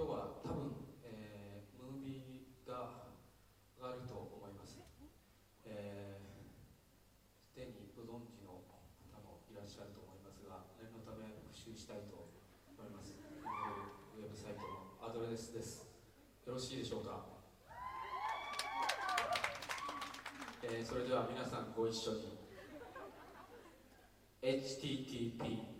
今日は多分、えー、ムービーがあると思います。えー、既にご存知の方もいらっしゃると思いますが、念のため復習したいと思います。ウェブサイトのアドレスです。よろしいでしょうか？えー、それでは皆さんご一緒に http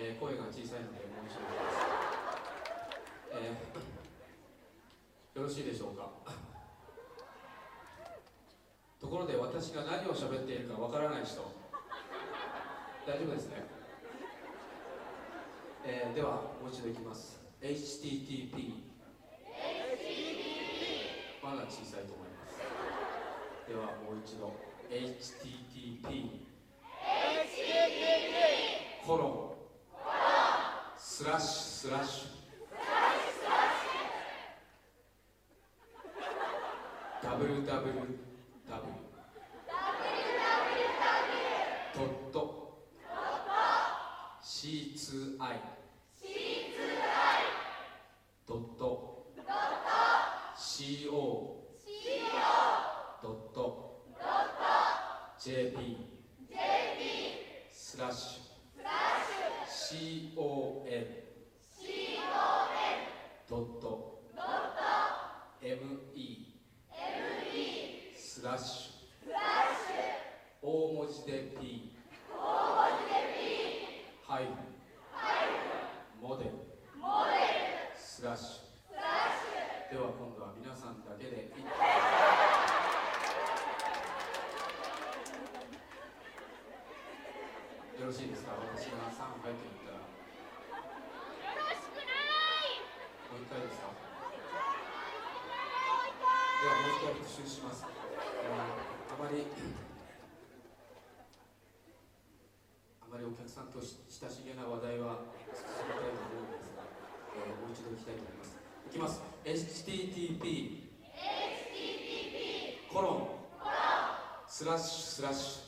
えー、声が小さいのでもう一度です、えー、よろしいでしょうか？ところで私が何を喋っているかわからない人。大丈夫ですね、えー、ではもう一度いきます。HTTP まだ小さいと思います。ではもう一度。HTTP コロンスラッシュスラッシュ。ダブルダブルダブル。ドット。C2I ドット。CO ドット。JP スラッシュ。Com ドット ME スラッシュスラッシュ。大文字で P 大文字で P ハイフハイフモデル。モデル。スラッシュ。スラッシュ。ではこの今度は皆さんだけで一よろしいですか？私が3回と言ったら。よろしくないもう一回ですか？ではもう一回復習します、えー、あまりあまりお客さんと親しげな話題は進めたいと思うんですが、えー、もう一度いきたいと思います。いきます。HTTP コロン。スラッシュスラッシュ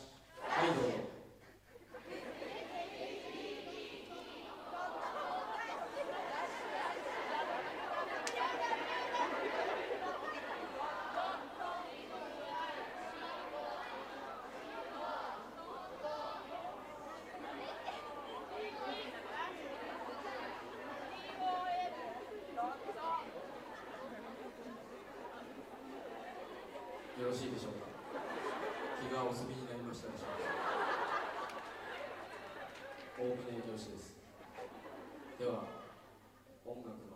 よろしいでしょうか？気がお済みになりましたでしょうか？大船教師です。では音楽。